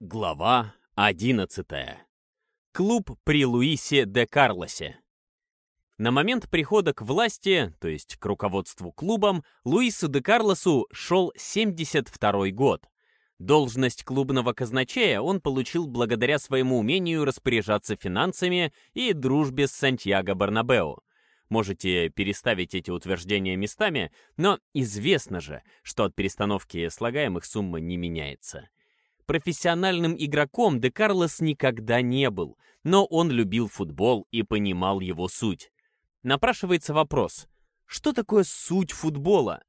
Глава 11. Клуб при Луисе де Карлосе. На момент прихода к власти, то есть к руководству клубом, Луису де Карлосу шел 72 год. Должность клубного казначея он получил благодаря своему умению распоряжаться финансами и дружбе с Сантьяго Барнабео. Можете переставить эти утверждения местами, но известно же, что от перестановки слагаемых сумма не меняется. Профессиональным игроком Де Карлос никогда не был, но он любил футбол и понимал его суть. Напрашивается вопрос, что такое суть футбола?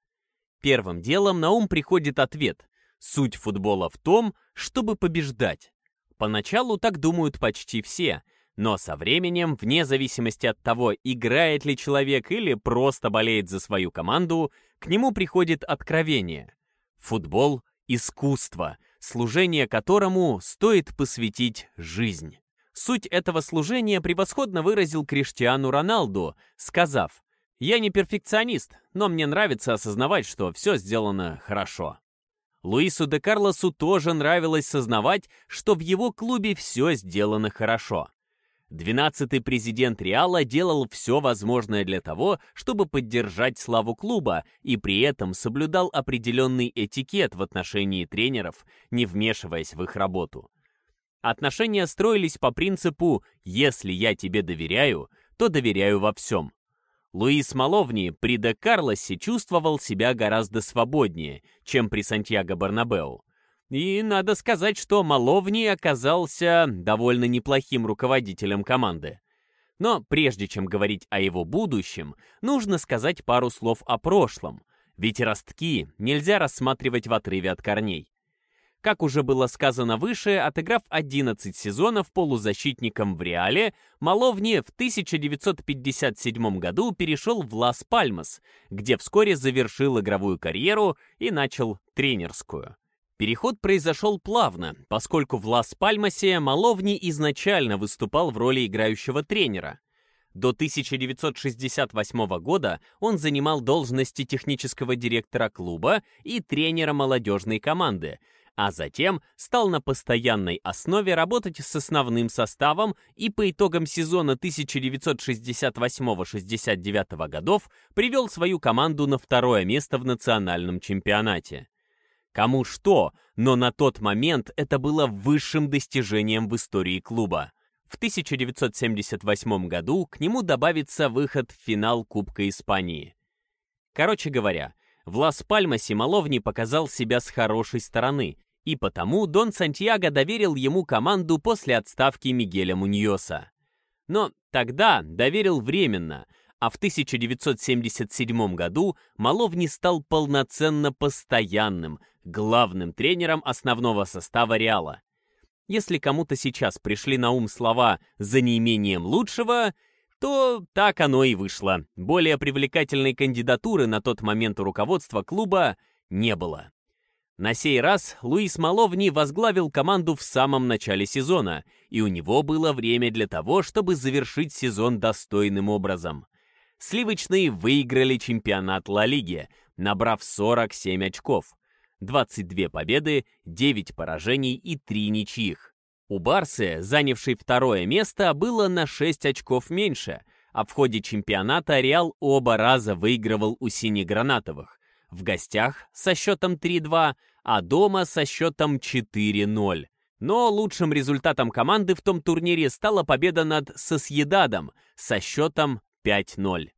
Первым делом на ум приходит ответ. Суть футбола в том, чтобы побеждать. Поначалу так думают почти все, но со временем, вне зависимости от того, играет ли человек или просто болеет за свою команду, к нему приходит откровение. Футбол — искусство — служение которому стоит посвятить жизнь. Суть этого служения превосходно выразил Криштиану Роналду, сказав, «Я не перфекционист, но мне нравится осознавать, что все сделано хорошо». Луису де Карлосу тоже нравилось сознавать, что в его клубе все сделано хорошо. Двенадцатый президент Реала делал все возможное для того, чтобы поддержать славу клуба и при этом соблюдал определенный этикет в отношении тренеров, не вмешиваясь в их работу. Отношения строились по принципу «если я тебе доверяю, то доверяю во всем». Луис Маловни при Де Карлосе чувствовал себя гораздо свободнее, чем при Сантьяго Барнабеу. И надо сказать, что Маловни оказался довольно неплохим руководителем команды. Но прежде чем говорить о его будущем, нужно сказать пару слов о прошлом, ведь ростки нельзя рассматривать в отрыве от корней. Как уже было сказано выше, отыграв 11 сезонов полузащитником в Реале, Маловни в 1957 году перешел в Лас-Пальмас, где вскоре завершил игровую карьеру и начал тренерскую. Переход произошел плавно, поскольку в Лас-Пальмасе Маловни изначально выступал в роли играющего тренера. До 1968 года он занимал должности технического директора клуба и тренера молодежной команды, а затем стал на постоянной основе работать с основным составом и по итогам сезона 1968-69 годов привел свою команду на второе место в национальном чемпионате. Кому что, но на тот момент это было высшим достижением в истории клуба. В 1978 году к нему добавится выход в финал Кубка Испании. Короче говоря, в Лас-Пальмасе Маловни показал себя с хорошей стороны, и потому Дон Сантьяго доверил ему команду после отставки Мигеля Муньоса. Но тогда доверил временно, а в 1977 году Маловни стал полноценно постоянным, главным тренером основного состава Реала. Если кому-то сейчас пришли на ум слова «за неимением лучшего», то так оно и вышло. Более привлекательной кандидатуры на тот момент у руководства клуба не было. На сей раз Луис Маловни возглавил команду в самом начале сезона, и у него было время для того, чтобы завершить сезон достойным образом. Сливочные выиграли чемпионат Ла Лиги, набрав 47 очков. 22 победы, 9 поражений и 3 ничьих. У Барсы, занявшей второе место, было на 6 очков меньше, а в ходе чемпионата Реал оба раза выигрывал у синегранатовых. В гостях со счетом 3-2, а дома со счетом 4-0. Но лучшим результатом команды в том турнире стала победа над Сосъедадом со счетом 5-0.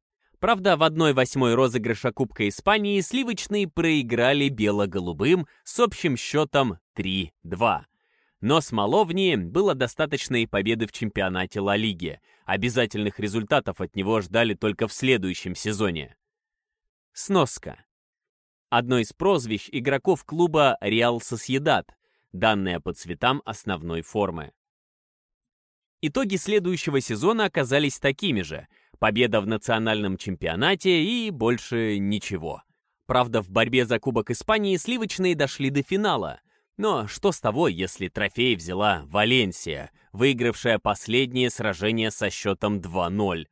Правда, в 1-8 розыгрыша Кубка Испании сливочные проиграли бело-голубым с общим счетом 3-2. Но с Маловни было достаточно и победы в чемпионате Ла Лиги. Обязательных результатов от него ждали только в следующем сезоне. Сноска. Одно из прозвищ игроков клуба Реал Сосьедад, данное по цветам основной формы. Итоги следующего сезона оказались такими же – победа в национальном чемпионате и больше ничего. Правда, в борьбе за Кубок Испании сливочные дошли до финала. Но что с того, если трофей взяла Валенсия, выигравшая последнее сражение со счетом 2-0?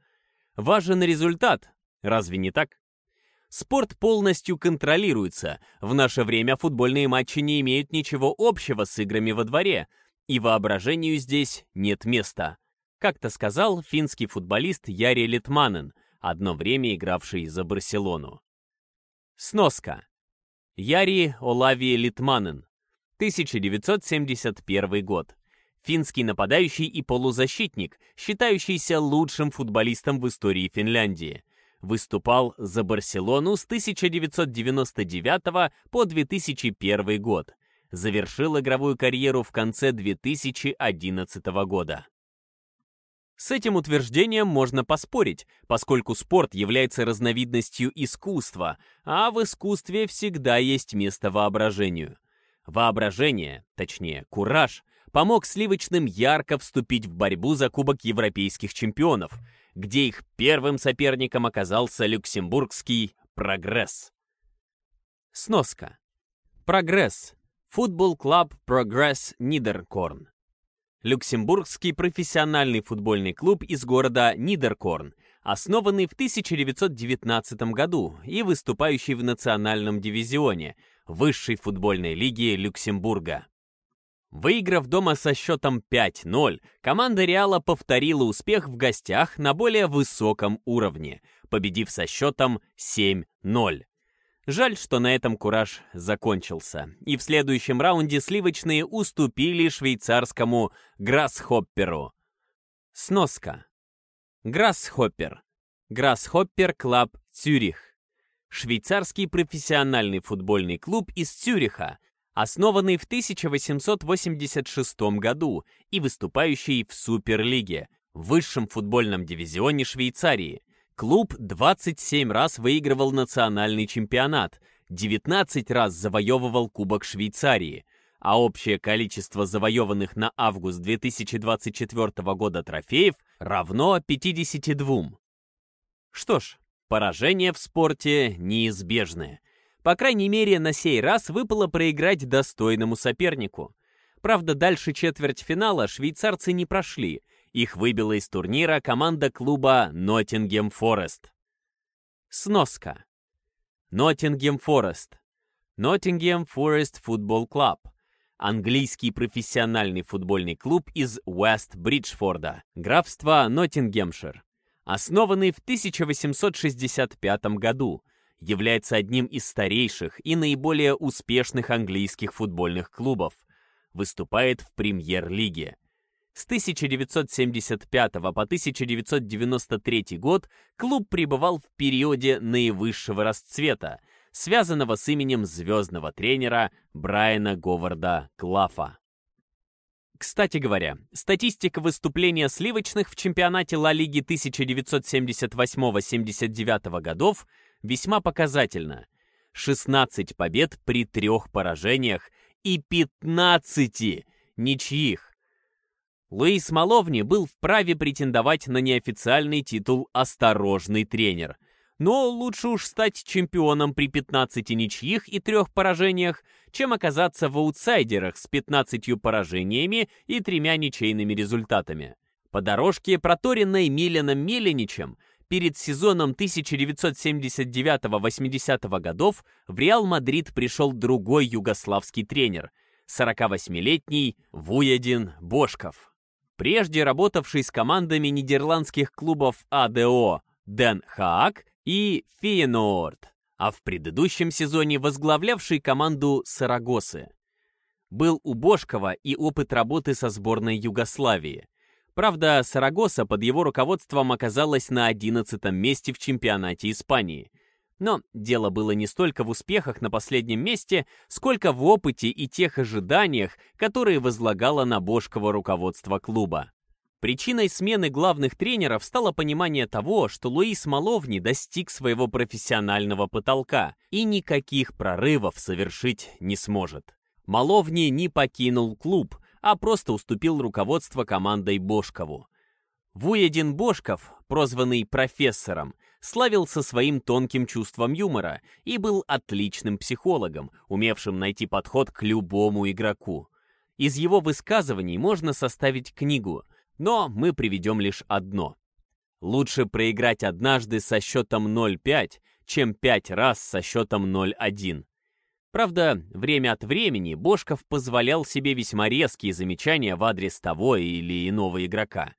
Важен результат, разве не так? Спорт полностью контролируется. В наше время футбольные матчи не имеют ничего общего с играми во дворе, и воображению здесь нет места. Как-то сказал финский футболист Яри Литманен, одно время игравший за Барселону. Сноска. Яри Олави Литманен, 1971 год. Финский нападающий и полузащитник, считающийся лучшим футболистом в истории Финляндии. Выступал за Барселону с 1999 по 2001 год. Завершил игровую карьеру в конце 2011 года. С этим утверждением можно поспорить, поскольку спорт является разновидностью искусства, а в искусстве всегда есть место воображению. Воображение, точнее, кураж, помог сливочным ярко вступить в борьбу за Кубок Европейских чемпионов, где их первым соперником оказался люксембургский «Прогресс». Сноска. «Прогресс» Футбол клуб «Прогресс Нидеркорн». Люксембургский профессиональный футбольный клуб из города Нидеркорн, основанный в 1919 году и выступающий в национальном дивизионе, высшей футбольной лиги Люксембурга. Выиграв дома со счетом 5-0, команда Реала повторила успех в гостях на более высоком уровне, победив со счетом 7-0. Жаль, что на этом кураж закончился, и в следующем раунде сливочные уступили швейцарскому Грассхопперу. Сноска. Грассхоппер. Грассхоппер Клаб Цюрих. Швейцарский профессиональный футбольный клуб из Цюриха, основанный в 1886 году и выступающий в Суперлиге, высшем футбольном дивизионе Швейцарии. Клуб 27 раз выигрывал национальный чемпионат, 19 раз завоевывал Кубок Швейцарии, а общее количество завоеванных на август 2024 года трофеев равно 52. Что ж, поражение в спорте неизбежное – по крайней мере, на сей раз выпало проиграть достойному сопернику. Правда, дальше четвертьфинала швейцарцы не прошли. Их выбила из турнира команда клуба Ноттингем Форест. Сноска. Ноттингем Форест. Ноттингем Форест Футбол Клуб. Английский профессиональный футбольный клуб из Уэст-Бриджфорда, графства Ноттингемшир. Основанный в 1865 году, является одним из старейших и наиболее успешных английских футбольных клубов. Выступает в премьер-лиге. С 1975 по 1993 год клуб пребывал в периоде наивысшего расцвета, связанного с именем звездного тренера Брайана Говарда Клафа. Кстати говоря, статистика выступления сливочных в чемпионате Ла Лиги 1978-79 годов весьма показательно. 16 побед при трех поражениях и 15 ничьих. Луис Маловни был вправе претендовать на неофициальный титул «Осторожный тренер», но лучше уж стать чемпионом при 15 ничьих и трех поражениях, чем оказаться в аутсайдерах с 15 поражениями и тремя ничейными результатами. По дорожке, проторенной Миленом Меленичем, перед сезоном 1979-80 годов в Реал Мадрид пришел другой югославский тренер, 48-летний Вуядин Бошков. Прежде работавший с командами нидерландских клубов АДО Ден Хаак и Фейеноорд, а в предыдущем сезоне возглавлявший команду Сарагосы. Был у Бошкова и опыт работы со сборной Югославии – Правда, Сарагоса под его руководством оказалась на 11 месте в чемпионате Испании. Но дело было не столько в успехах на последнем месте, сколько в опыте и тех ожиданиях, которые возлагало на Бошково руководство клуба. Причиной смены главных тренеров стало понимание того, что Луис Маловни достиг своего профессионального потолка и никаких прорывов совершить не сможет. Маловни не покинул клуб, а просто уступил руководство командой Бошкову. Вуедин Бошков, прозванный профессором, славился своим тонким чувством юмора и был отличным психологом, умевшим найти подход к любому игроку. Из его высказываний можно составить книгу, но мы приведем лишь одно. Лучше проиграть однажды со счетом 0-5, чем пять раз со счетом 0-1. Правда, время от времени Бошков позволял себе весьма резкие замечания в адрес того или иного игрока.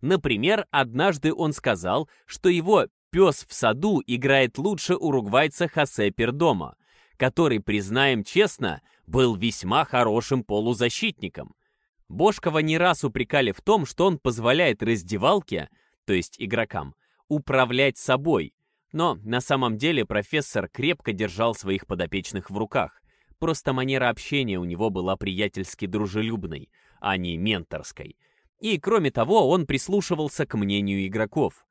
Например, однажды он сказал, что его пес в саду играет лучше уругвайца Хосе Пердома, который, признаем честно, был весьма хорошим полузащитником. Бошкова не раз упрекали в том, что он позволяет раздевалке, то есть игрокам, управлять собой, но на самом деле профессор крепко держал своих подопечных в руках. Просто манера общения у него была приятельски дружелюбной, а не менторской. И кроме того, он прислушивался к мнению игроков.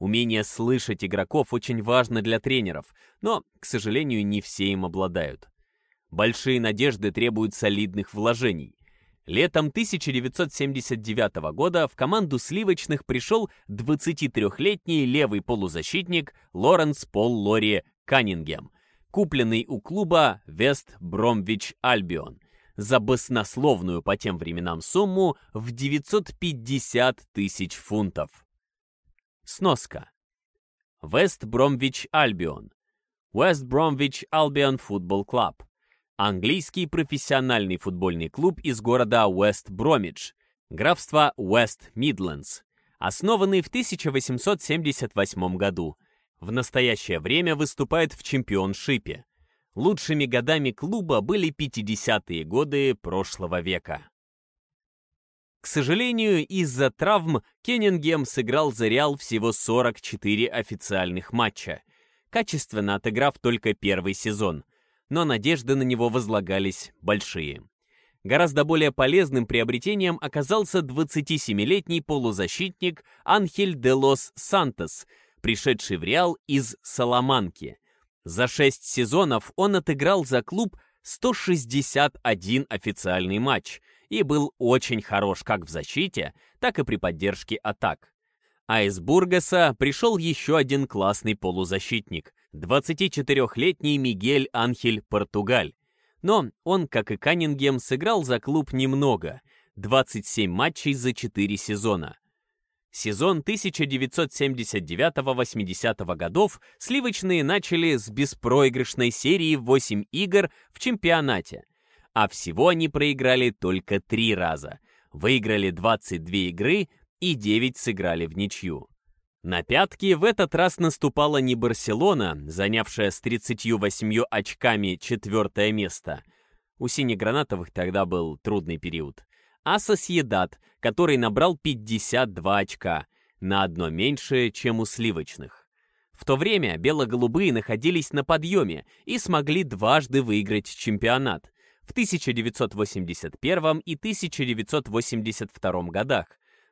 Умение слышать игроков очень важно для тренеров, но, к сожалению, не все им обладают. Большие надежды требуют солидных вложений. Летом 1979 года в команду сливочных пришел 23-летний левый полузащитник Лоренс Пол Лори Каннингем, купленный у клуба Вест Бромвич Альбион за баснословную по тем временам сумму в 950 тысяч фунтов. Сноска. Вест Бромвич Альбион. West Bromwich Albion Football Club английский профессиональный футбольный клуб из города Уэст-Бромидж, графства Уэст-Мидлендс, основанный в 1878 году. В настоящее время выступает в чемпионшипе. Лучшими годами клуба были 50-е годы прошлого века. К сожалению, из-за травм Кеннингем сыграл за Реал всего 44 официальных матча, качественно отыграв только первый сезон – но надежды на него возлагались большие. Гораздо более полезным приобретением оказался 27-летний полузащитник Анхель де лос Сантос, пришедший в Реал из Саламанки. За шесть сезонов он отыграл за клуб 161 официальный матч и был очень хорош как в защите, так и при поддержке атак. А из Бургаса пришел еще один классный полузащитник 24-летний Мигель Анхель Португаль. Но он, как и Каннингем, сыграл за клуб немного – 27 матчей за 4 сезона. Сезон 1979-80 годов сливочные начали с беспроигрышной серии 8 игр в чемпионате, а всего они проиграли только 3 раза. Выиграли 22 игры и 9 сыграли в ничью. На пятки в этот раз наступала не Барселона, занявшая с 38 очками четвертое место. У синегранатовых тогда был трудный период. А Сосьедат, который набрал 52 очка, на одно меньше, чем у сливочных. В то время бело-голубые находились на подъеме и смогли дважды выиграть чемпионат в 1981 и 1982 годах,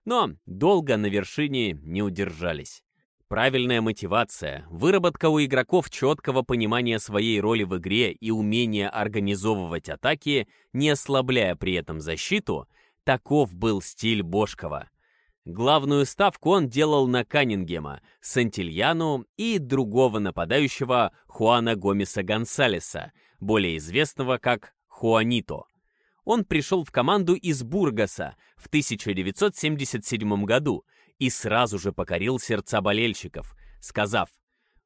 но долго на вершине не удержались. Правильная мотивация, выработка у игроков четкого понимания своей роли в игре и умение организовывать атаки, не ослабляя при этом защиту, таков был стиль Бошкова. Главную ставку он делал на Каннингема, Сантильяну и другого нападающего Хуана Гомеса Гонсалеса, более известного как Хуанито он пришел в команду из Бургаса в 1977 году и сразу же покорил сердца болельщиков, сказав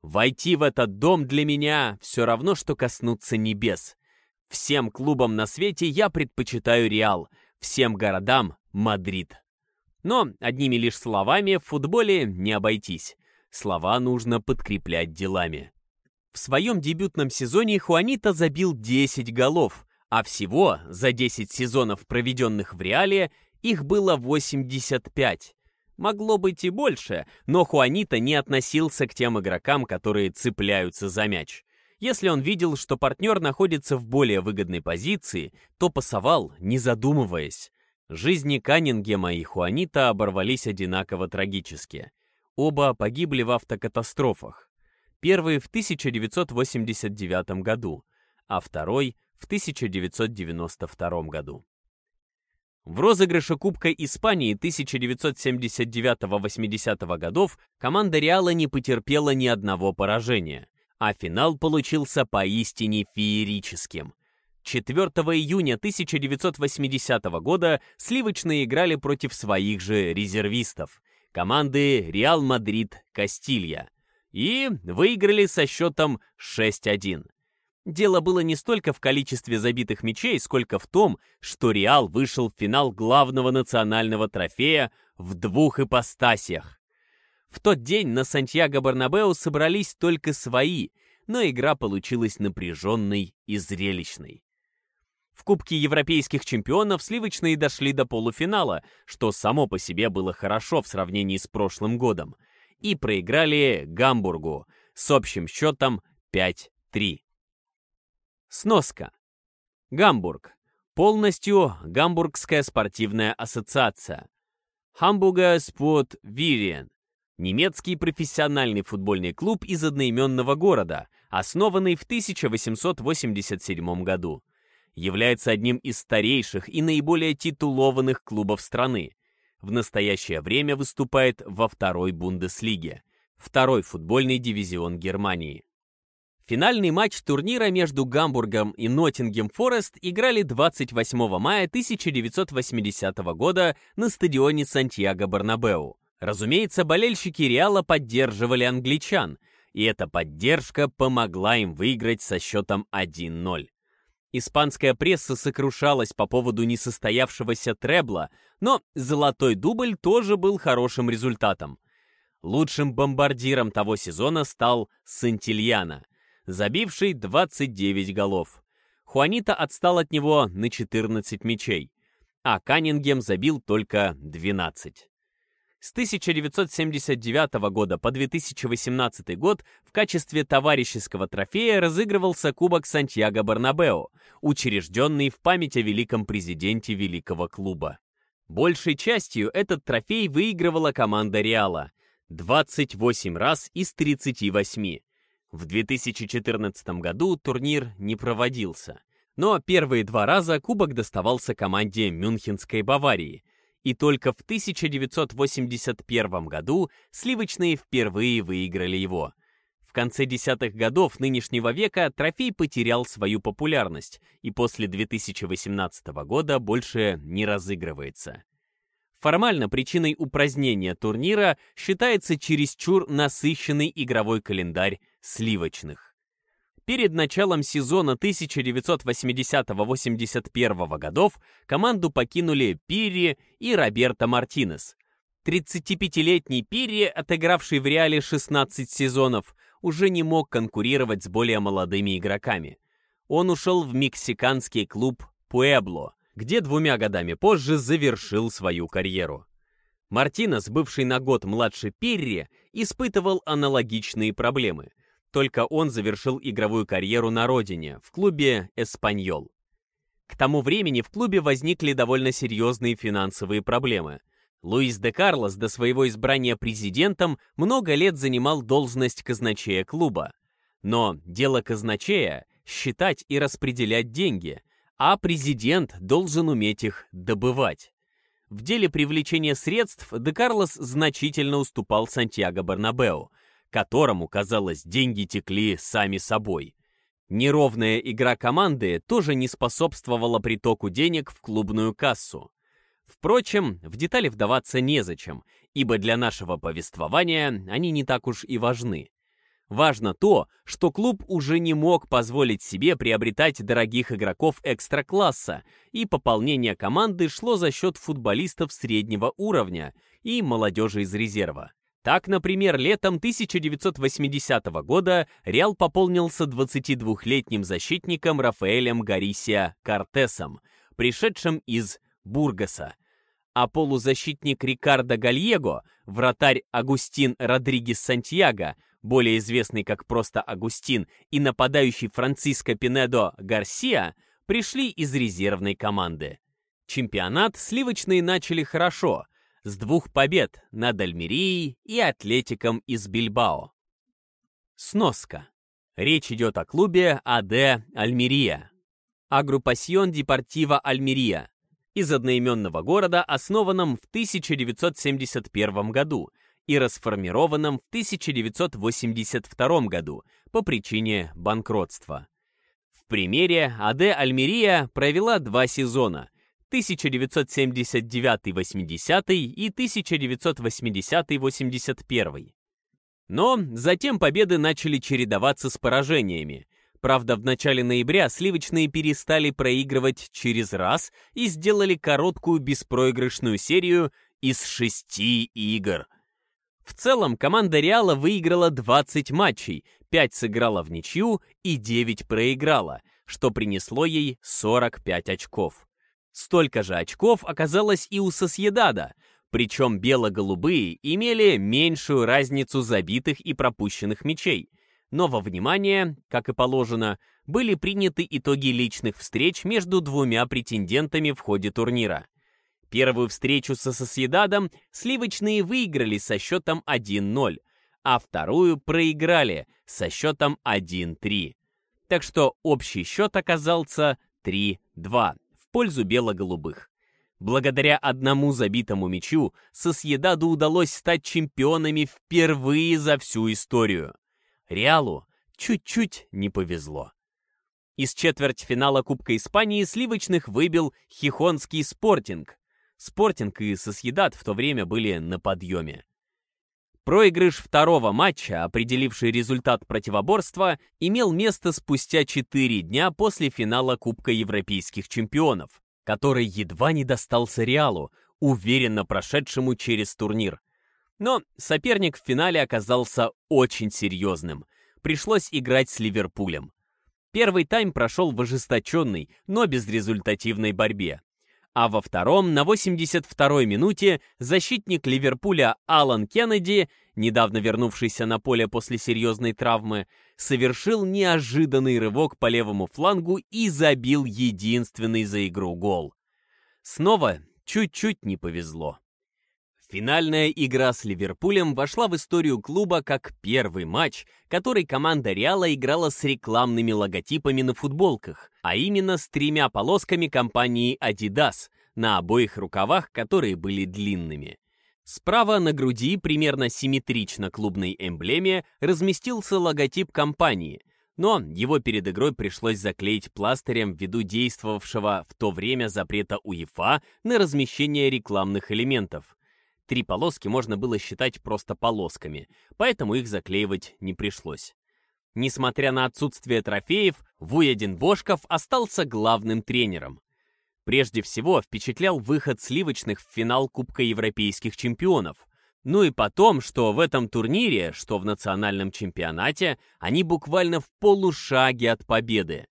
«Войти в этот дом для меня все равно, что коснуться небес. Всем клубам на свете я предпочитаю Реал, всем городам — Мадрид». Но одними лишь словами в футболе не обойтись. Слова нужно подкреплять делами. В своем дебютном сезоне Хуанита забил 10 голов, а всего за 10 сезонов, проведенных в Реале, их было 85. Могло быть и больше, но Хуанита не относился к тем игрокам, которые цепляются за мяч. Если он видел, что партнер находится в более выгодной позиции, то пасовал, не задумываясь. Жизни Каннингема и Хуанита оборвались одинаково трагически. Оба погибли в автокатастрофах. Первый в 1989 году, а второй в 1992 году. В розыгрыше Кубка Испании 1979-80 годов команда Реала не потерпела ни одного поражения, а финал получился поистине феерическим. 4 июня 1980 года сливочные играли против своих же резервистов, команды Реал Мадрид Кастилья. и выиграли со счетом 6-1. Дело было не столько в количестве забитых мячей, сколько в том, что Реал вышел в финал главного национального трофея в двух ипостасях. В тот день на Сантьяго-Барнабеу собрались только свои, но игра получилась напряженной и зрелищной. В Кубке европейских чемпионов сливочные дошли до полуфинала, что само по себе было хорошо в сравнении с прошлым годом, и проиграли Гамбургу с общим счетом 5-3. Сноска. Гамбург. Полностью Гамбургская спортивная ассоциация. Hamburger Sport Verein. Немецкий профессиональный футбольный клуб из одноименного города, основанный в 1887 году. Является одним из старейших и наиболее титулованных клубов страны. В настоящее время выступает во второй Бундеслиге, второй футбольный дивизион Германии. Финальный матч турнира между Гамбургом и Ноттингем Форест играли 28 мая 1980 года на стадионе Сантьяго Барнабеу. Разумеется, болельщики Реала поддерживали англичан, и эта поддержка помогла им выиграть со счетом 1-0. Испанская пресса сокрушалась по поводу несостоявшегося требла, но золотой дубль тоже был хорошим результатом. Лучшим бомбардиром того сезона стал Сантильяна – забивший 29 голов. Хуанита отстал от него на 14 мячей, а Каннингем забил только 12. С 1979 года по 2018 год в качестве товарищеского трофея разыгрывался Кубок Сантьяго-Барнабео, учрежденный в память о великом президенте великого клуба. Большей частью этот трофей выигрывала команда Реала 28 раз из 38, в 2014 году турнир не проводился, но первые два раза кубок доставался команде Мюнхенской Баварии, и только в 1981 году сливочные впервые выиграли его. В конце десятых годов нынешнего века трофей потерял свою популярность и после 2018 года больше не разыгрывается. Формально причиной упразднения турнира считается чересчур насыщенный игровой календарь сливочных. Перед началом сезона 1980-81 годов команду покинули Пири и Роберто Мартинес. 35-летний Пири, отыгравший в Реале 16 сезонов, уже не мог конкурировать с более молодыми игроками. Он ушел в мексиканский клуб «Пуэбло», где двумя годами позже завершил свою карьеру. Мартинес, бывший на год младше Перри, испытывал аналогичные проблемы. Только он завершил игровую карьеру на родине, в клубе «Эспаньол». К тому времени в клубе возникли довольно серьезные финансовые проблемы. Луис де Карлос до своего избрания президентом много лет занимал должность казначея клуба. Но дело казначея – считать и распределять деньги, а президент должен уметь их добывать. В деле привлечения средств Де Карлос значительно уступал Сантьяго Барнабеу, которому, казалось, деньги текли сами собой. Неровная игра команды тоже не способствовала притоку денег в клубную кассу. Впрочем, в детали вдаваться незачем, ибо для нашего повествования они не так уж и важны. Важно то, что клуб уже не мог позволить себе приобретать дорогих игроков экстра-класса, и пополнение команды шло за счет футболистов среднего уровня и молодежи из резерва. Так, например, летом 1980 года Реал пополнился 22-летним защитником Рафаэлем Гарисия Кортесом, пришедшим из Бургаса. А полузащитник Рикардо Гальего, вратарь Агустин Родригес Сантьяго, более известный как просто Агустин, и нападающий Франциско Пинедо Гарсия, пришли из резервной команды. Чемпионат сливочные начали хорошо, с двух побед над Альмерией и Атлетиком из Бильбао. Сноска. Речь идет о клубе АД Альмерия. Агруппасьон Депортива Альмерия из одноименного города, основанном в 1971 году и расформированном в 1982 году по причине банкротства. В примере АД Альмерия провела два сезона 1979-80 и 1980-81. Но затем победы начали чередоваться с поражениями. Правда, в начале ноября сливочные перестали проигрывать через раз и сделали короткую беспроигрышную серию из шести игр. В целом, команда Реала выиграла 20 матчей, 5 сыграла в ничью и 9 проиграла, что принесло ей 45 очков. Столько же очков оказалось и у Сосьедада, причем бело-голубые имели меньшую разницу забитых и пропущенных мячей. Но во внимание, как и положено, были приняты итоги личных встреч между двумя претендентами в ходе турнира. Первую встречу со Сосьедадом сливочные выиграли со счетом 1-0, а вторую проиграли со счетом 1-3. Так что общий счет оказался 3-2 в пользу бело-голубых. Благодаря одному забитому мячу Сосьедаду удалось стать чемпионами впервые за всю историю. Реалу чуть-чуть не повезло. Из четвертьфинала Кубка Испании сливочных выбил Хихонский спортинг. Спортинг и Сосьедад в то время были на подъеме. Проигрыш второго матча, определивший результат противоборства, имел место спустя 4 дня после финала Кубка Европейских чемпионов который едва не достался Реалу, уверенно прошедшему через турнир. Но соперник в финале оказался очень серьезным. Пришлось играть с Ливерпулем. Первый тайм прошел в ожесточенной, но безрезультативной борьбе. А во втором, на 82-й минуте, защитник Ливерпуля Алан Кеннеди, недавно вернувшийся на поле после серьезной травмы, совершил неожиданный рывок по левому флангу и забил единственный за игру гол. Снова чуть-чуть не повезло. Финальная игра с Ливерпулем вошла в историю клуба как первый матч, который команда Реала играла с рекламными логотипами на футболках, а именно с тремя полосками компании Adidas на обоих рукавах, которые были длинными. Справа на груди, примерно симметрично клубной эмблеме, разместился логотип компании, но его перед игрой пришлось заклеить пластырем ввиду действовавшего в то время запрета УЕФА на размещение рекламных элементов. Три полоски можно было считать просто полосками, поэтому их заклеивать не пришлось. Несмотря на отсутствие трофеев, Вуядин Бошков остался главным тренером. Прежде всего впечатлял выход сливочных в финал Кубка Европейских чемпионов. Ну и потом, что в этом турнире, что в национальном чемпионате, они буквально в полушаге от победы.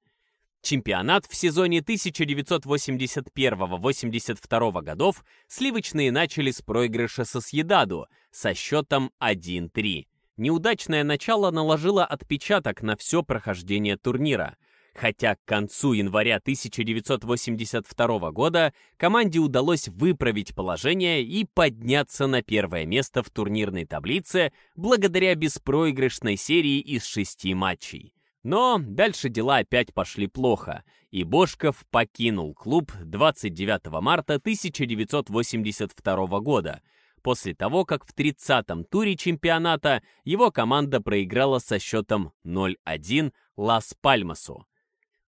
Чемпионат в сезоне 1981-82 годов сливочные начали с проигрыша со Съедаду со счетом 1-3. Неудачное начало наложило отпечаток на все прохождение турнира, хотя к концу января 1982 года команде удалось выправить положение и подняться на первое место в турнирной таблице благодаря беспроигрышной серии из шести матчей. Но дальше дела опять пошли плохо, и Бошков покинул клуб 29 марта 1982 года, после того, как в 30-м туре чемпионата его команда проиграла со счетом 0-1 Лас-Пальмасу.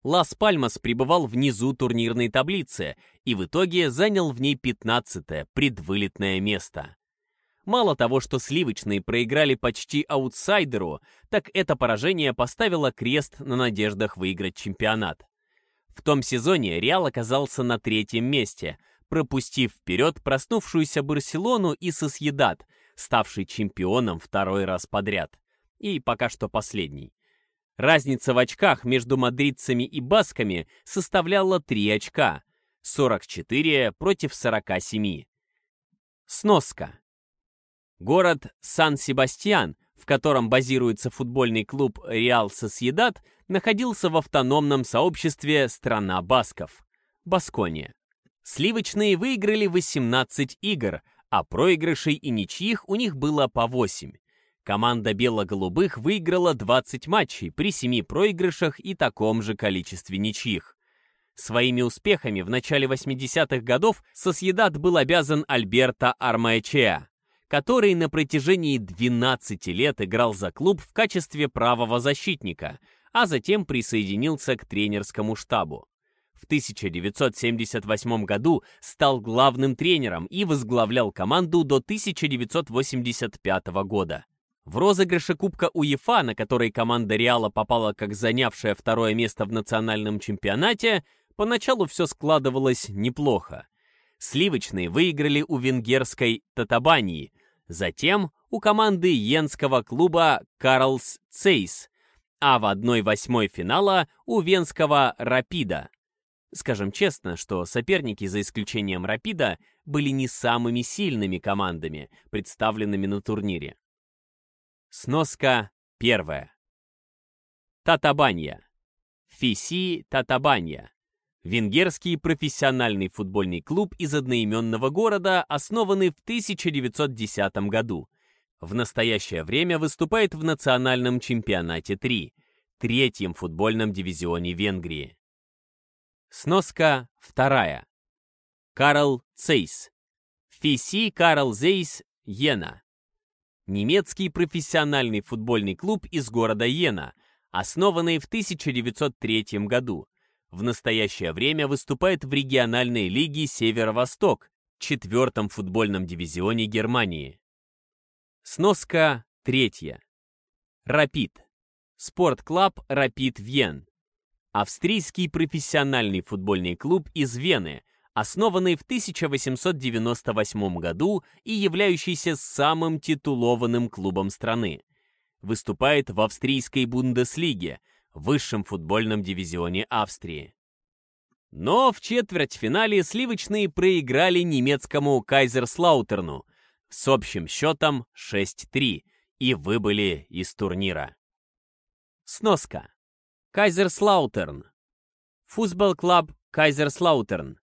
Лас-Пальмас пребывал внизу турнирной таблицы и в итоге занял в ней 15-е предвылетное место. Мало того, что сливочные проиграли почти аутсайдеру, так это поражение поставило крест на надеждах выиграть чемпионат. В том сезоне Реал оказался на третьем месте, пропустив вперед проснувшуюся Барселону и Сосъедат, ставший чемпионом второй раз подряд. И пока что последний. Разница в очках между мадридцами и басками составляла 3 очка, 44 против 47. Сноска. Город Сан-Себастьян, в котором базируется футбольный клуб Реал Сосьедад, находился в автономном сообществе «Страна Басков» — Баскония. Сливочные выиграли 18 игр, а проигрышей и ничьих у них было по 8. Команда бело-голубых выиграла 20 матчей при 7 проигрышах и таком же количестве ничьих. Своими успехами в начале 80-х годов Сосьедад был обязан Альберто Армаечеа, который на протяжении 12 лет играл за клуб в качестве правого защитника, а затем присоединился к тренерскому штабу. В 1978 году стал главным тренером и возглавлял команду до 1985 года. В розыгрыше Кубка УЕФА, на который команда Реала попала как занявшая второе место в национальном чемпионате, поначалу все складывалось неплохо. Сливочные выиграли у венгерской Татабании, затем у команды йенского клуба Карлс Цейс, а в 1-8 финала у венского Рапида. Скажем честно, что соперники, за исключением Рапида, были не самыми сильными командами, представленными на турнире. Сноска первая. Татабанья. Фиси Татабанья. Венгерский профессиональный футбольный клуб из одноименного города, основанный в 1910 году. В настоящее время выступает в национальном чемпионате 3, третьем футбольном дивизионе Венгрии. Сноска вторая. Карл Цейс. Фиси Карл Зейс Йена. Немецкий профессиональный футбольный клуб из города Йена, основанный в 1903 году. В настоящее время выступает в региональной лиге Северо-Восток, четвертом футбольном дивизионе Германии. Сноска третья. Рапид. Спортклаб Рапид Вен. Австрийский профессиональный футбольный клуб из Вены, основанный в 1898 году и являющийся самым титулованным клубом страны. Выступает в австрийской Бундеслиге, высшем футбольном дивизионе Австрии. Но в четвертьфинале сливочные проиграли немецкому Кайзерслаутерну с общим счетом 6-3 и выбыли из турнира. Сноска. Кайзерслаутерн. Футбол-клуб Кайзерслаутерн.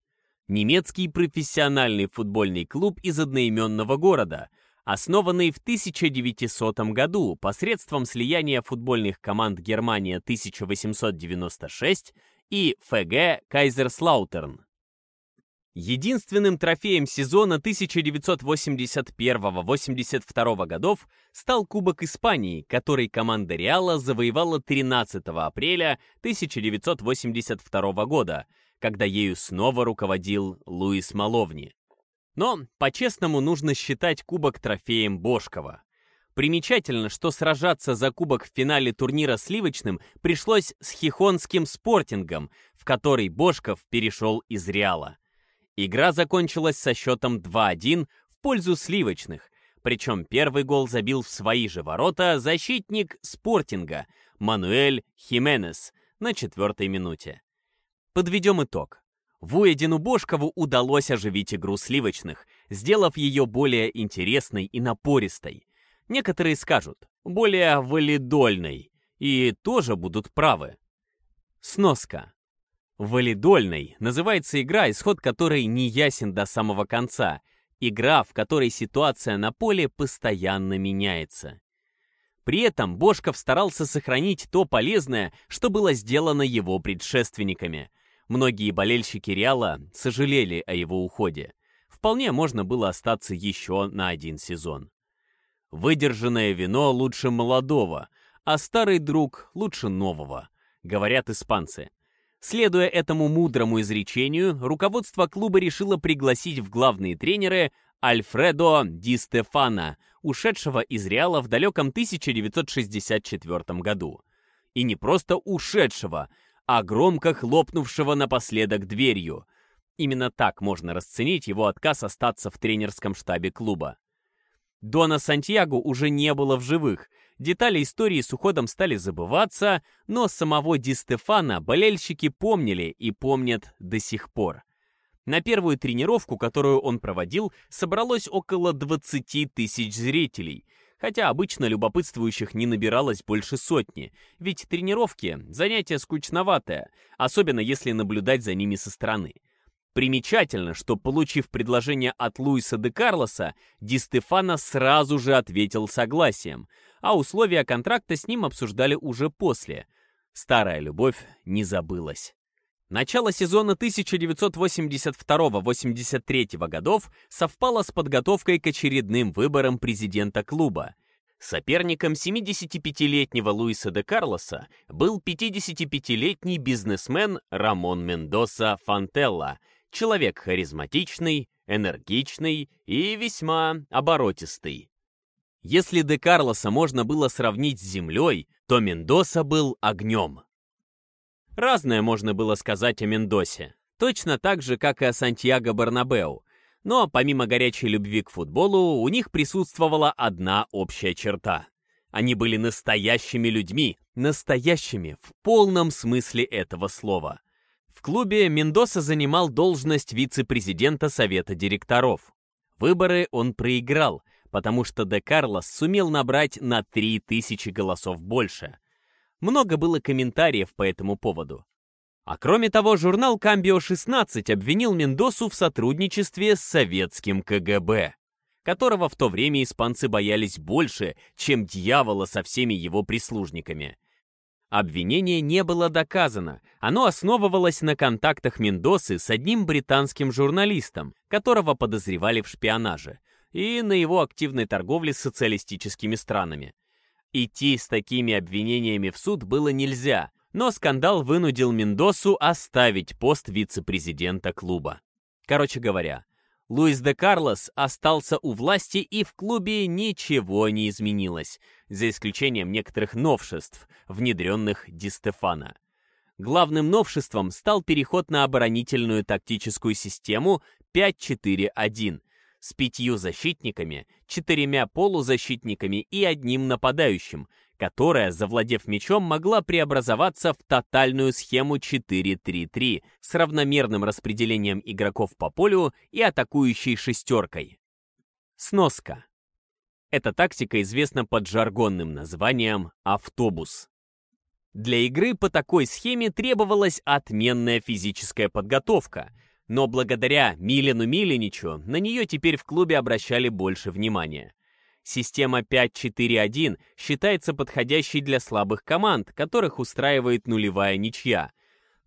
Немецкий профессиональный футбольный клуб из одноименного города, основанный в 1900 году посредством слияния футбольных команд Германия 1896 и ФГ Кайзерслаутерн. Единственным трофеем сезона 1981-82 годов стал Кубок Испании, который команда Реала завоевала 13 апреля 1982 года, когда ею снова руководил Луис Маловни. Но, по-честному, нужно считать Кубок трофеем Бошкова. Примечательно, что сражаться за кубок в финале турнира сливочным пришлось с хихонским спортингом, в который Бошков перешел из Реала. Игра закончилась со счетом 2-1 в пользу сливочных, причем первый гол забил в свои же ворота защитник спортинга Мануэль Хименес на четвертой минуте. Подведем итог. Вуэдину Бошкову удалось оживить игру сливочных, сделав ее более интересной и напористой. Некоторые скажут, более валидольной, и тоже будут правы. Сноска. Валидольной называется игра, исход которой не ясен до самого конца. Игра, в которой ситуация на поле постоянно меняется. При этом Бошков старался сохранить то полезное, что было сделано его предшественниками. Многие болельщики Реала сожалели о его уходе. Вполне можно было остаться еще на один сезон. Выдержанное вино лучше молодого, а старый друг лучше нового, говорят испанцы. Следуя этому мудрому изречению, руководство клуба решило пригласить в главные тренеры Альфредо Ди Стефана, ушедшего из Реала в далеком 1964 году. И не просто ушедшего, а громко хлопнувшего напоследок дверью. Именно так можно расценить его отказ остаться в тренерском штабе клуба. Дона Сантьяго уже не было в живых, Детали истории с уходом стали забываться, но самого Ди Стефана болельщики помнили и помнят до сих пор. На первую тренировку, которую он проводил, собралось около 20 тысяч зрителей, хотя обычно любопытствующих не набиралось больше сотни, ведь тренировки – занятие скучноватое, особенно если наблюдать за ними со стороны. Примечательно, что, получив предложение от Луиса де Карлоса, Ди Стефано сразу же ответил согласием – а условия контракта с ним обсуждали уже после. Старая любовь не забылась. Начало сезона 1982-83 годов совпало с подготовкой к очередным выборам президента клуба. Соперником 75-летнего Луиса де Карлоса был 55-летний бизнесмен Рамон Мендоса Фантелла, человек харизматичный, энергичный и весьма оборотистый. Если Де Карлоса можно было сравнить с землей, то Мендоса был огнем. Разное можно было сказать о Мендосе, точно так же, как и о Сантьяго Барнабеу. Но помимо горячей любви к футболу, у них присутствовала одна общая черта. Они были настоящими людьми, настоящими в полном смысле этого слова. В клубе Мендоса занимал должность вице-президента совета директоров. Выборы он проиграл, потому что Де Карлос сумел набрать на 3000 голосов больше. Много было комментариев по этому поводу. А кроме того, журнал «Камбио-16» обвинил Мендосу в сотрудничестве с советским КГБ, которого в то время испанцы боялись больше, чем дьявола со всеми его прислужниками. Обвинение не было доказано, оно основывалось на контактах Мендосы с одним британским журналистом, которого подозревали в шпионаже, и на его активной торговле с социалистическими странами. Идти с такими обвинениями в суд было нельзя, но скандал вынудил Мендосу оставить пост вице-президента клуба. Короче говоря, Луис де Карлос остался у власти, и в клубе ничего не изменилось, за исключением некоторых новшеств, внедренных Ди Стефано. Главным новшеством стал переход на оборонительную тактическую систему 5-4-1, с пятью защитниками, четырьмя полузащитниками и одним нападающим, которая, завладев мячом, могла преобразоваться в тотальную схему 4-3-3 с равномерным распределением игроков по полю и атакующей шестеркой. Сноска. Эта тактика известна под жаргонным названием «автобус». Для игры по такой схеме требовалась отменная физическая подготовка – но благодаря Милену Миленичу на нее теперь в клубе обращали больше внимания. Система 5-4-1 считается подходящей для слабых команд, которых устраивает нулевая ничья.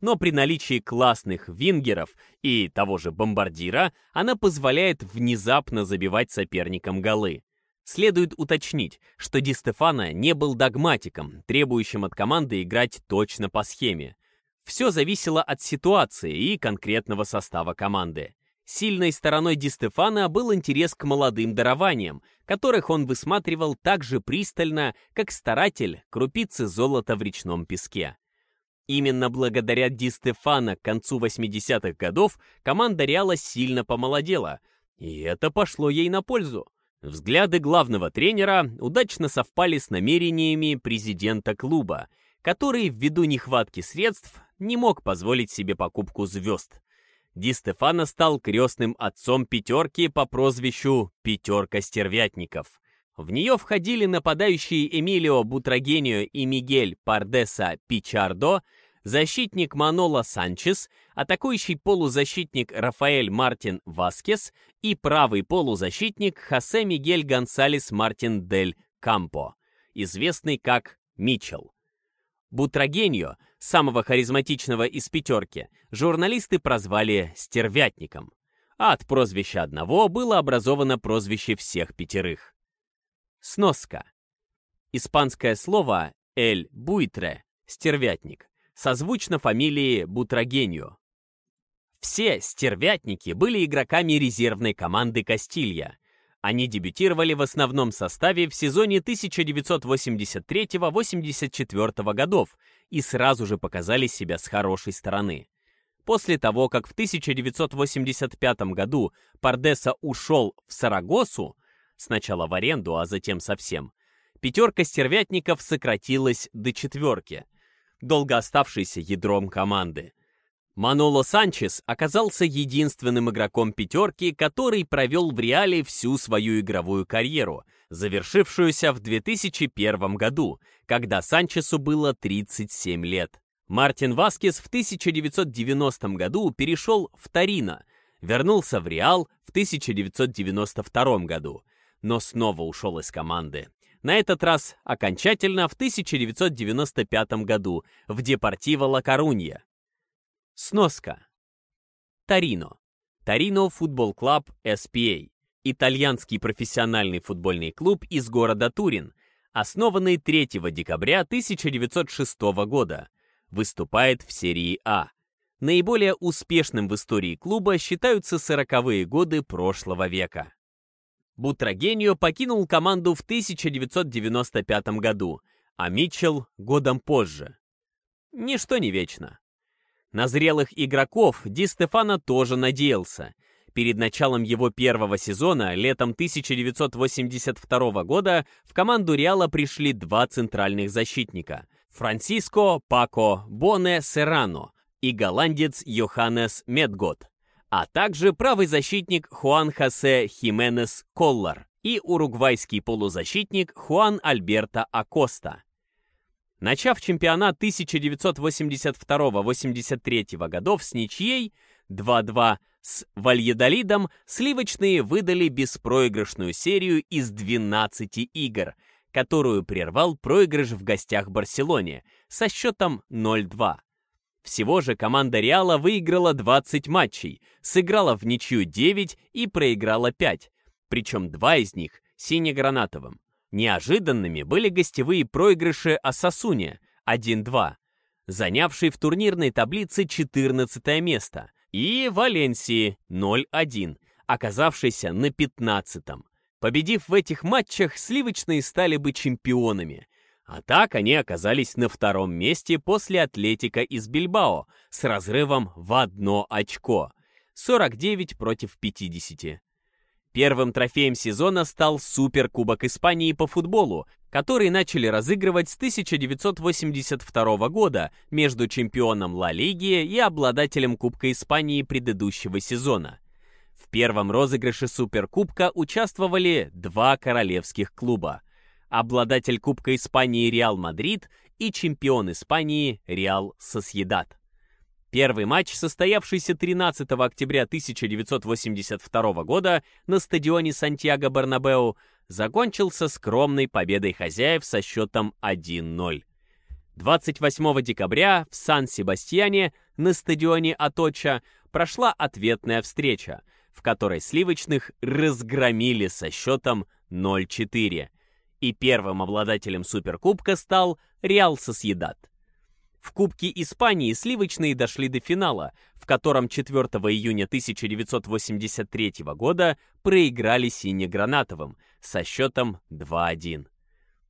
Но при наличии классных вингеров и того же бомбардира она позволяет внезапно забивать соперникам голы. Следует уточнить, что Ди Стефано не был догматиком, требующим от команды играть точно по схеме. Все зависело от ситуации и конкретного состава команды. Сильной стороной Ди Стефана был интерес к молодым дарованиям, которых он высматривал так же пристально, как старатель крупицы золота в речном песке. Именно благодаря Ди Стефана к концу 80-х годов команда Реала сильно помолодела, и это пошло ей на пользу. Взгляды главного тренера удачно совпали с намерениями президента клуба, который ввиду нехватки средств не мог позволить себе покупку звезд. Ди Стефано стал крестным отцом пятерки по прозвищу «Пятерка стервятников». В нее входили нападающие Эмилио Бутрагенио и Мигель Пардеса Пичардо, защитник Маноло Санчес, атакующий полузащитник Рафаэль Мартин Васкес и правый полузащитник Хосе Мигель Гонсалес Мартин Дель Кампо, известный как Митчелл. Бутрагеньо, самого харизматичного из пятерки, журналисты прозвали «стервятником», а от прозвища одного было образовано прозвище всех пятерых. Сноска. Испанское слово «эль буйтре» — «стервятник», созвучно фамилии Бутрагеньо. Все стервятники были игроками резервной команды Кастилья, они дебютировали в основном составе в сезоне 1983-84 годов и сразу же показали себя с хорошей стороны. После того, как в 1985 году Пардеса ушел в Сарагосу, сначала в аренду, а затем совсем, пятерка стервятников сократилась до четверки, долго оставшейся ядром команды. Маноло Санчес оказался единственным игроком пятерки, который провел в Реале всю свою игровую карьеру, завершившуюся в 2001 году, когда Санчесу было 37 лет. Мартин Васкес в 1990 году перешел в Торино, вернулся в Реал в 1992 году, но снова ушел из команды. На этот раз окончательно в 1995 году в Депортиво Ла Корунья, Сноска. Торино. Торино Футбол Клаб SPA. Итальянский профессиональный футбольный клуб из города Турин, основанный 3 декабря 1906 года. Выступает в серии А. Наиболее успешным в истории клуба считаются 40-е годы прошлого века. Бутрагенио покинул команду в 1995 году, а Митчелл — годом позже. Ничто не вечно. На зрелых игроков Ди Стефано тоже надеялся. Перед началом его первого сезона, летом 1982 года, в команду Реала пришли два центральных защитника — Франсиско Пако Боне Серрано и голландец Йоханнес Медгот, а также правый защитник Хуан Хосе Хименес Коллар и уругвайский полузащитник Хуан Альберто Акоста. Начав чемпионат 1982-83 годов с ничьей 2-2 с Вальедолидом, сливочные выдали беспроигрышную серию из 12 игр, которую прервал проигрыш в гостях Барселоне со счетом 0-2. Всего же команда Реала выиграла 20 матчей, сыграла в ничью 9 и проиграла 5, причем два из них сине-гранатовым. Неожиданными были гостевые проигрыши Асасуне 1-2, занявший в турнирной таблице 14 место, и Валенсии 0-1, оказавшийся на 15-м. Победив в этих матчах, сливочные стали бы чемпионами. А так они оказались на втором месте после Атлетика из Бильбао с разрывом в одно очко. 49 против 50. Первым трофеем сезона стал Суперкубок Испании по футболу, который начали разыгрывать с 1982 года между чемпионом Ла Лиги и обладателем Кубка Испании предыдущего сезона. В первом розыгрыше Суперкубка участвовали два королевских клуба – обладатель Кубка Испании Реал Мадрид и чемпион Испании Реал Сосьедад. Первый матч, состоявшийся 13 октября 1982 года на стадионе Сантьяго Барнабеу, закончился скромной победой хозяев со счетом 1-0. 28 декабря в Сан-Себастьяне на стадионе Аточа прошла ответная встреча, в которой сливочных разгромили со счетом 0-4. И первым обладателем Суперкубка стал Реал Сосьедад. В Кубке Испании сливочные дошли до финала, в котором 4 июня 1983 года проиграли сине-гранатовым со счетом 2-1.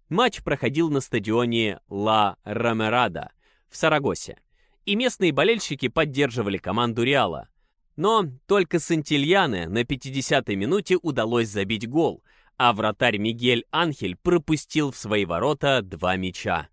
Матч проходил на стадионе Ла Ромерада в Сарагосе, и местные болельщики поддерживали команду Реала. Но только Сантильяне на 50-й минуте удалось забить гол, а вратарь Мигель Анхель пропустил в свои ворота два мяча.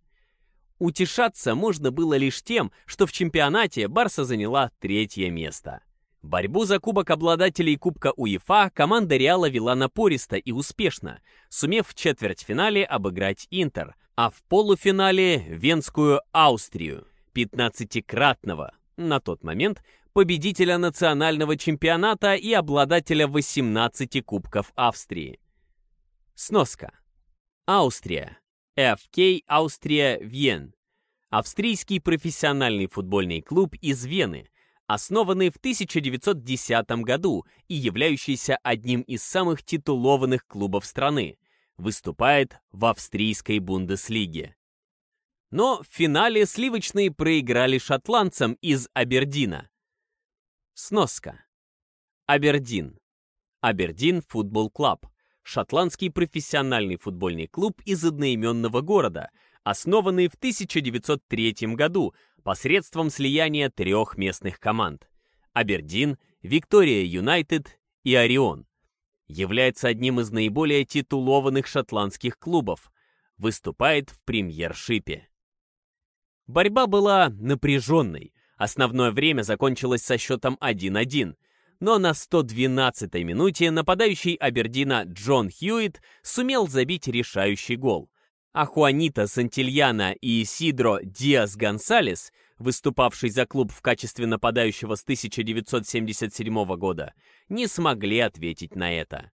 Утешаться можно было лишь тем, что в чемпионате Барса заняла третье место. Борьбу за кубок обладателей Кубка УЕФА команда Реала вела напористо и успешно, сумев в четвертьфинале обыграть Интер, а в полуфинале – Венскую Австрию, 15-кратного, на тот момент, победителя национального чемпионата и обладателя 18 Кубков Австрии. Сноска. Австрия FK Аустрия Вен, австрийский профессиональный футбольный клуб из Вены, основанный в 1910 году и являющийся одним из самых титулованных клубов страны, выступает в австрийской Бундеслиге. Но в финале сливочные проиграли шотландцам из Абердина. Сноска. Абердин. Абердин футбол клуб шотландский профессиональный футбольный клуб из одноименного города, основанный в 1903 году посредством слияния трех местных команд – Абердин, Виктория Юнайтед и Орион. Является одним из наиболее титулованных шотландских клубов, выступает в премьер-шипе. Борьба была напряженной, основное время закончилось со счетом 1-1 – но на 112-й минуте нападающий Абердина Джон Хьюитт сумел забить решающий гол. А Хуанита Сантильяна и Сидро Диас Гонсалес, выступавший за клуб в качестве нападающего с 1977 года, не смогли ответить на это.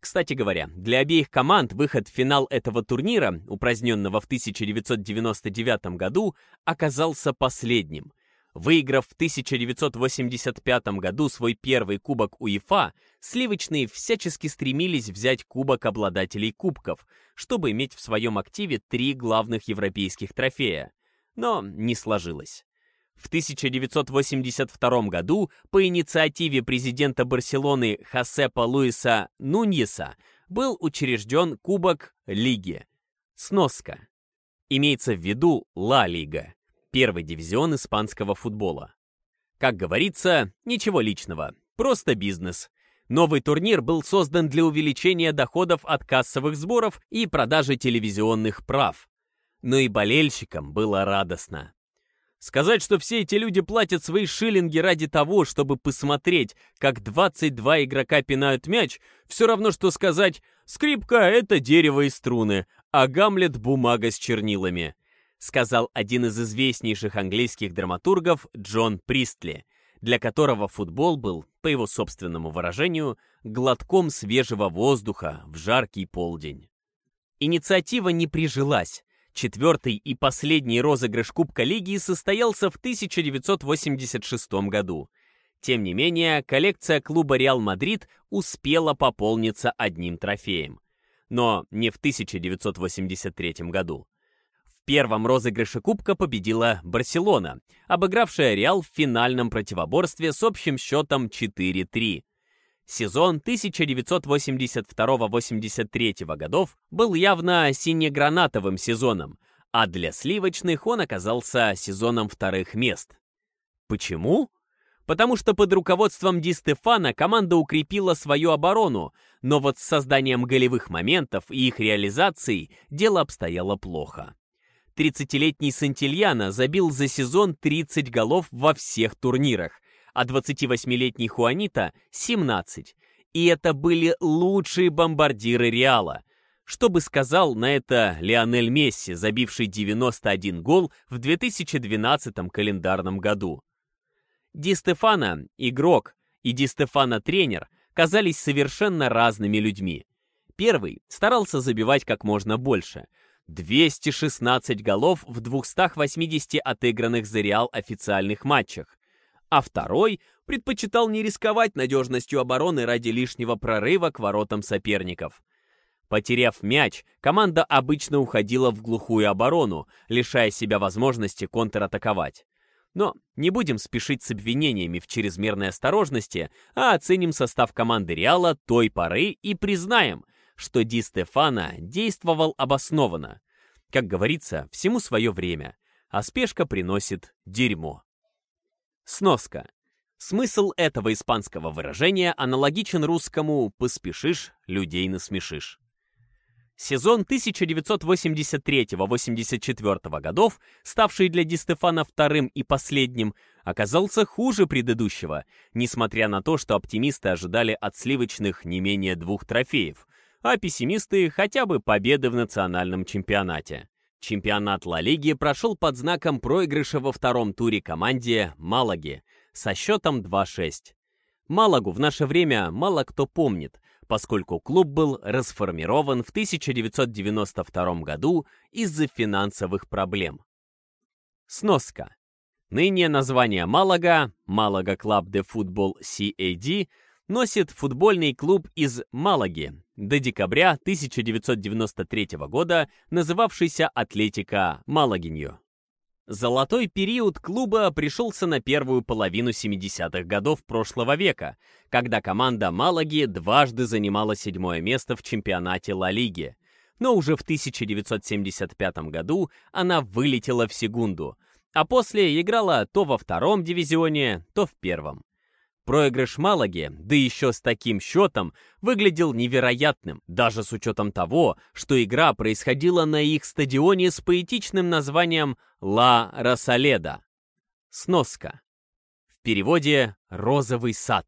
Кстати говоря, для обеих команд выход в финал этого турнира, упраздненного в 1999 году, оказался последним. Выиграв в 1985 году свой первый кубок УЕФА, сливочные всячески стремились взять кубок обладателей кубков, чтобы иметь в своем активе три главных европейских трофея. Но не сложилось. В 1982 году по инициативе президента Барселоны Хосепа Луиса Нуньеса был учрежден Кубок Лиги. Сноска. Имеется в виду Ла Лига, первый дивизион испанского футбола. Как говорится, ничего личного, просто бизнес. Новый турнир был создан для увеличения доходов от кассовых сборов и продажи телевизионных прав. Но и болельщикам было радостно. Сказать, что все эти люди платят свои шиллинги ради того, чтобы посмотреть, как 22 игрока пинают мяч, все равно, что сказать «скрипка — это дерево и струны, а Гамлет — бумага с чернилами», сказал один из известнейших английских драматургов Джон Пристли — для которого футбол был, по его собственному выражению, глотком свежего воздуха в жаркий полдень. Инициатива не прижилась. Четвертый и последний розыгрыш Кубка Лиги состоялся в 1986 году. Тем не менее, коллекция клуба «Реал Мадрид» успела пополниться одним трофеем. Но не в 1983 году первом розыгрыше Кубка победила Барселона, обыгравшая Реал в финальном противоборстве с общим счетом 4-3. Сезон 1982-83 годов был явно синегранатовым сезоном, а для сливочных он оказался сезоном вторых мест. Почему? Потому что под руководством Ди Стефана команда укрепила свою оборону, но вот с созданием голевых моментов и их реализацией дело обстояло плохо. 30-летний Сантильяна забил за сезон 30 голов во всех турнирах, а 28-летний Хуанита — 17. И это были лучшие бомбардиры Реала. Что бы сказал на это Лионель Месси, забивший 91 гол в 2012 календарном году? Ди Стефана, игрок, и Ди Стефана, тренер, казались совершенно разными людьми. Первый старался забивать как можно больше — 216 голов в 280 отыгранных за Реал официальных матчах, а второй предпочитал не рисковать надежностью обороны ради лишнего прорыва к воротам соперников. Потеряв мяч, команда обычно уходила в глухую оборону, лишая себя возможности контратаковать. Но не будем спешить с обвинениями в чрезмерной осторожности, а оценим состав команды Реала той поры и признаем, что Ди Стефана действовал обоснованно. Как говорится, всему свое время, а спешка приносит дерьмо. Сноска. Смысл этого испанского выражения аналогичен русскому «поспешишь, людей насмешишь». Сезон 1983-84 годов, ставший для Ди Стефана вторым и последним, оказался хуже предыдущего, несмотря на то, что оптимисты ожидали от сливочных не менее двух трофеев, а пессимисты хотя бы победы в национальном чемпионате. Чемпионат Ла Лиги прошел под знаком проигрыша во втором туре команде Малаги со счетом 2-6. Малагу в наше время мало кто помнит, поскольку клуб был расформирован в 1992 году из-за финансовых проблем. Сноска. Ныне название Малага, Малага Клаб де Футбол SAD, носит футбольный клуб из Малаги, до декабря 1993 года называвшийся «Атлетико Малагеньо». Золотой период клуба пришелся на первую половину 70-х годов прошлого века, когда команда Малаги дважды занимала седьмое место в чемпионате Ла Лиги. Но уже в 1975 году она вылетела в секунду, а после играла то во втором дивизионе, то в первом. Проигрыш Малаги, да еще с таким счетом, выглядел невероятным, даже с учетом того, что игра происходила на их стадионе с поэтичным названием «Ла Росаледа». Сноска. В переводе «Розовый сад».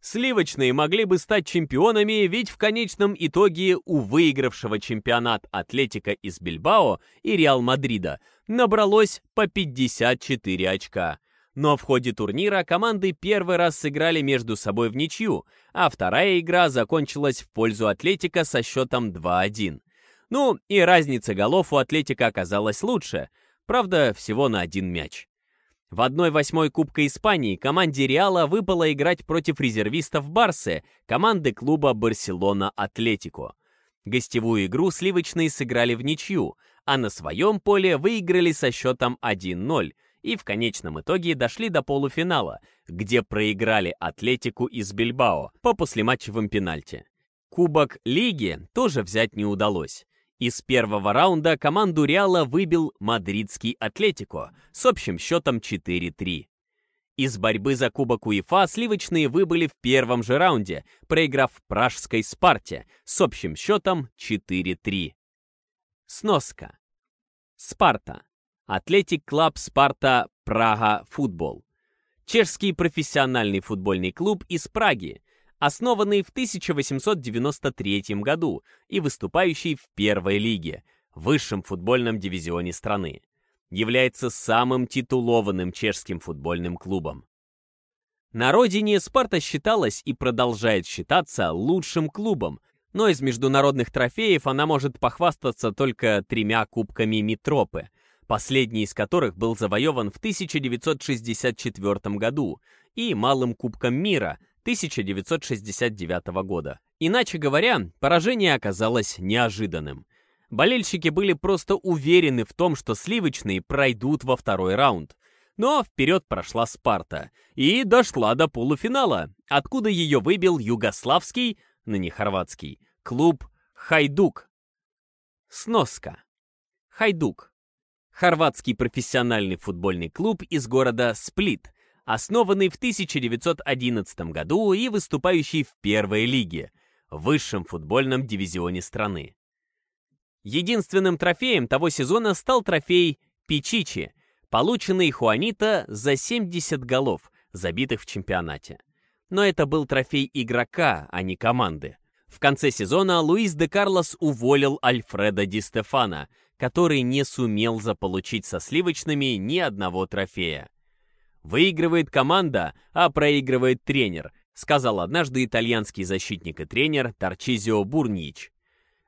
Сливочные могли бы стать чемпионами, ведь в конечном итоге у выигравшего чемпионат Атлетика из Бильбао и Реал Мадрида набралось по 54 очка – но в ходе турнира команды первый раз сыграли между собой в ничью, а вторая игра закончилась в пользу Атлетика со счетом 2-1. Ну, и разница голов у Атлетика оказалась лучше, правда, всего на один мяч. В 1-8 Кубка Испании команде Реала выпало играть против резервистов Барсы, команды клуба Барселона Атлетико. Гостевую игру сливочные сыграли в ничью, а на своем поле выиграли со счетом 1-0, и в конечном итоге дошли до полуфинала, где проиграли Атлетику из Бильбао по послематчевым пенальти. Кубок Лиги тоже взять не удалось. Из первого раунда команду Реала выбил мадридский Атлетико с общим счетом 4-3. Из борьбы за Кубок УЕФА сливочные выбыли в первом же раунде, проиграв пражской Спарте с общим счетом 4-3. Сноска. Спарта. Атлетик Клаб Спарта Прага Футбол. Чешский профессиональный футбольный клуб из Праги, основанный в 1893 году и выступающий в первой лиге, высшем футбольном дивизионе страны является самым титулованным чешским футбольным клубом. На родине Спарта считалась и продолжает считаться лучшим клубом, но из международных трофеев она может похвастаться только тремя кубками Митропы, последний из которых был завоеван в 1964 году, и Малым кубком мира 1969 года. Иначе говоря, поражение оказалось неожиданным. Болельщики были просто уверены в том, что сливочные пройдут во второй раунд. Но вперед прошла Спарта и дошла до полуфинала, откуда ее выбил югославский, ныне хорватский, клуб «Хайдук». Сноска. «Хайдук» — хорватский профессиональный футбольный клуб из города Сплит, основанный в 1911 году и выступающий в первой лиге, высшем футбольном дивизионе страны. Единственным трофеем того сезона стал трофей Пичичи, полученный Хуанита за 70 голов, забитых в чемпионате. Но это был трофей игрока, а не команды. В конце сезона Луис де Карлос уволил Альфреда Ди Стефана, который не сумел заполучить со сливочными ни одного трофея. «Выигрывает команда, а проигрывает тренер», сказал однажды итальянский защитник и тренер Торчизио Бурнич.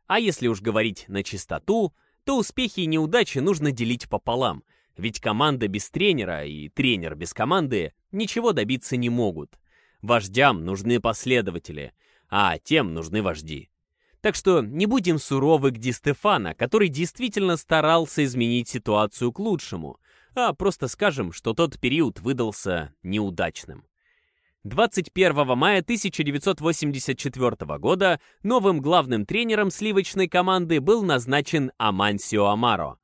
А если уж говорить на чистоту, то успехи и неудачи нужно делить пополам, ведь команда без тренера и тренер без команды ничего добиться не могут. Вождям нужны последователи, а тем нужны вожди. Так что не будем суровы к Ди Стефана, который действительно старался изменить ситуацию к лучшему, а просто скажем, что тот период выдался неудачным. 21 мая 1984 года новым главным тренером сливочной команды был назначен Амансио Амаро.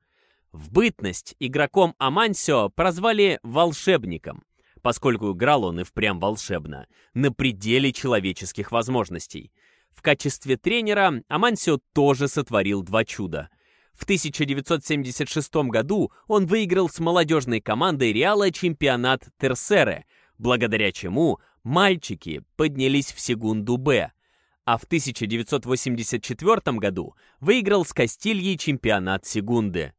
В бытность игроком Амансио прозвали «волшебником», поскольку играл он и впрямь волшебно, на пределе человеческих возможностей. В качестве тренера Амансио тоже сотворил два чуда. В 1976 году он выиграл с молодежной командой Реала чемпионат Терсере, благодаря чему мальчики поднялись в Сегунду Б, а в 1984 году выиграл с Кастильей чемпионат Сегунды.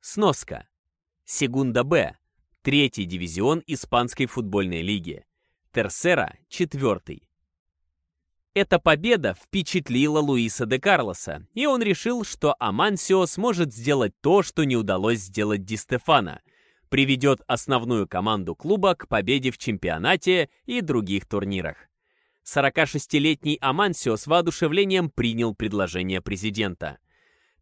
Сноска. Сегунда Б. Третий дивизион Испанской футбольной лиги. Терсера – четвертый. Эта победа впечатлила Луиса де Карлоса, и он решил, что Амансио сможет сделать то, что не удалось сделать Ди Стефана – приведет основную команду клуба к победе в чемпионате и других турнирах. 46-летний Амансио с воодушевлением принял предложение президента.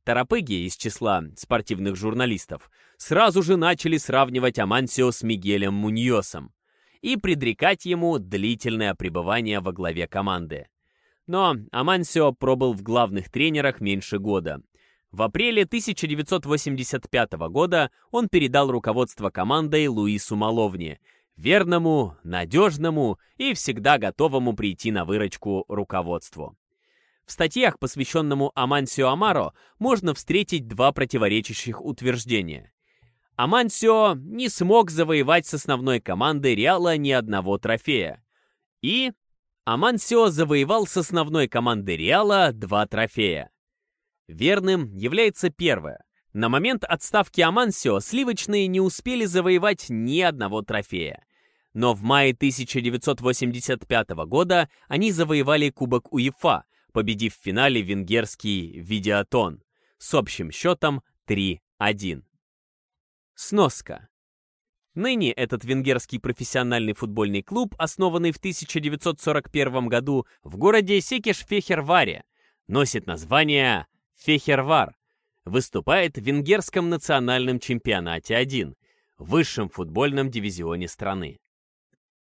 Тарапыги из числа спортивных журналистов сразу же начали сравнивать Амансио с Мигелем Муньосом и предрекать ему длительное пребывание во главе команды. Но Амансио пробыл в главных тренерах меньше года, в апреле 1985 года он передал руководство командой Луису Маловне, верному, надежному и всегда готовому прийти на выручку руководству. В статьях, посвященному Амансио Амаро, можно встретить два противоречащих утверждения. Амансио не смог завоевать с основной командой Реала ни одного трофея. И Амансио завоевал с основной командой Реала два трофея. Верным является первое. На момент отставки Амансио сливочные не успели завоевать ни одного трофея. Но в мае 1985 года они завоевали Кубок УЕФА, победив в финале венгерский «Видеотон» с общим счетом 3-1. Сноска. Ныне этот венгерский профессиональный футбольный клуб, основанный в 1941 году в городе Секеш-Фехерваре, носит название Фехервар выступает в венгерском национальном чемпионате 1, высшем футбольном дивизионе страны.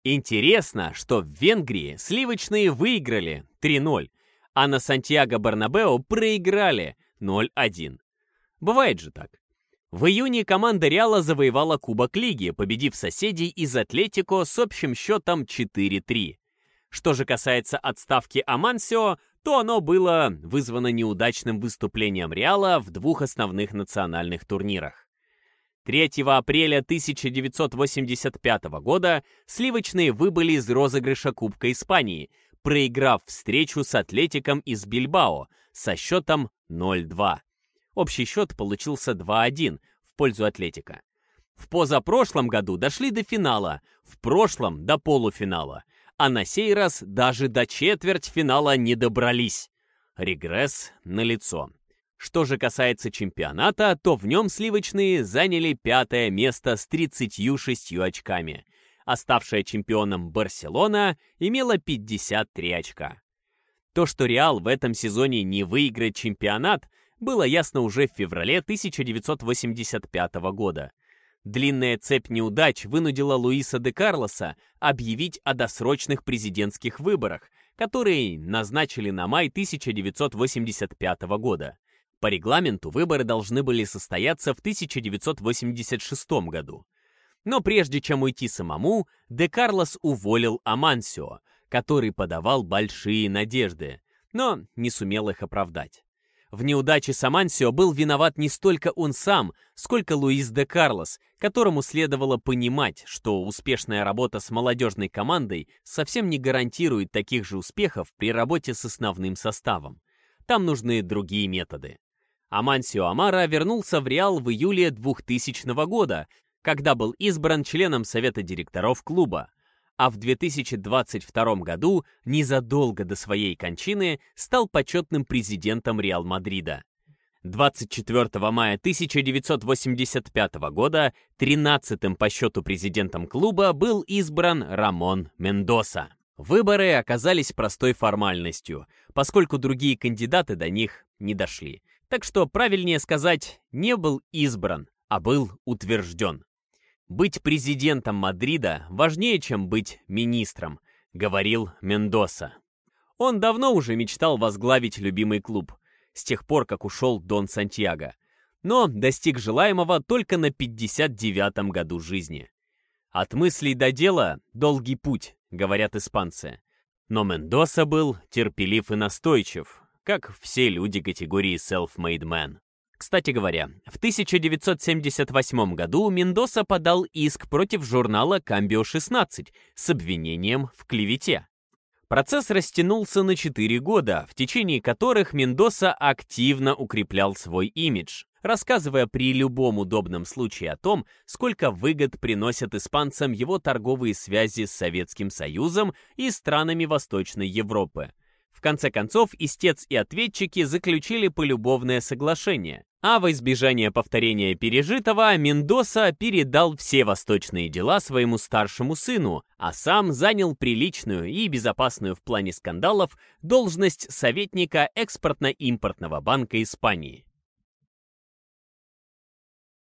Интересно, что в Венгрии сливочные выиграли 3-0, а на Сантьяго Барнабео проиграли 0-1. Бывает же так. В июне команда Реала завоевала Кубок Лиги, победив соседей из Атлетико с общим счетом 4-3. Что же касается отставки Амансио, то оно было вызвано неудачным выступлением Реала в двух основных национальных турнирах. 3 апреля 1985 года сливочные выбыли из розыгрыша Кубка Испании, проиграв встречу с Атлетиком из Бильбао со счетом 0-2. Общий счет получился 2-1 в пользу Атлетика. В позапрошлом году дошли до финала, в прошлом до полуфинала, а на сей раз даже до четвертьфинала не добрались. Регресс налицо. Что же касается чемпионата, то в нем сливочные заняли пятое место с 36 очками. Оставшая чемпионом Барселона имела 53 очка. То, что Реал в этом сезоне не выиграет чемпионат, было ясно уже в феврале 1985 года. Длинная цепь неудач вынудила Луиса де Карлоса объявить о досрочных президентских выборах, которые назначили на май 1985 года. По регламенту выборы должны были состояться в 1986 году. Но прежде чем уйти самому, Де Карлос уволил Амансио, который подавал большие надежды, но не сумел их оправдать. В неудаче с Амансио был виноват не столько он сам, сколько Луис де Карлос, которому следовало понимать, что успешная работа с молодежной командой совсем не гарантирует таких же успехов при работе с основным составом. Там нужны другие методы. Амансио Амара вернулся в Реал в июле 2000 года, когда был избран членом совета директоров клуба, а в 2022 году, незадолго до своей кончины, стал почетным президентом Реал Мадрида. 24 мая 1985 года 13-м по счету президентом клуба был избран Рамон Мендоса. Выборы оказались простой формальностью, поскольку другие кандидаты до них не дошли. Так что правильнее сказать, не был избран, а был утвержден. «Быть президентом Мадрида важнее, чем быть министром», — говорил Мендоса. Он давно уже мечтал возглавить любимый клуб, с тех пор, как ушел Дон Сантьяго, но достиг желаемого только на 59-м году жизни. От мыслей до дела — долгий путь, говорят испанцы. Но Мендоса был терпелив и настойчив, как все люди категории self-made man. Кстати говоря, в 1978 году Мендоса подал иск против журнала «Камбио-16» с обвинением в клевете. Процесс растянулся на 4 года, в течение которых Мендоса активно укреплял свой имидж, рассказывая при любом удобном случае о том, сколько выгод приносят испанцам его торговые связи с Советским Союзом и странами Восточной Европы. В конце концов, истец и ответчики заключили полюбовное соглашение, а во избежание повторения пережитого Мендоса передал все восточные дела своему старшему сыну, а сам занял приличную и безопасную в плане скандалов должность советника экспортно-импортного банка Испании.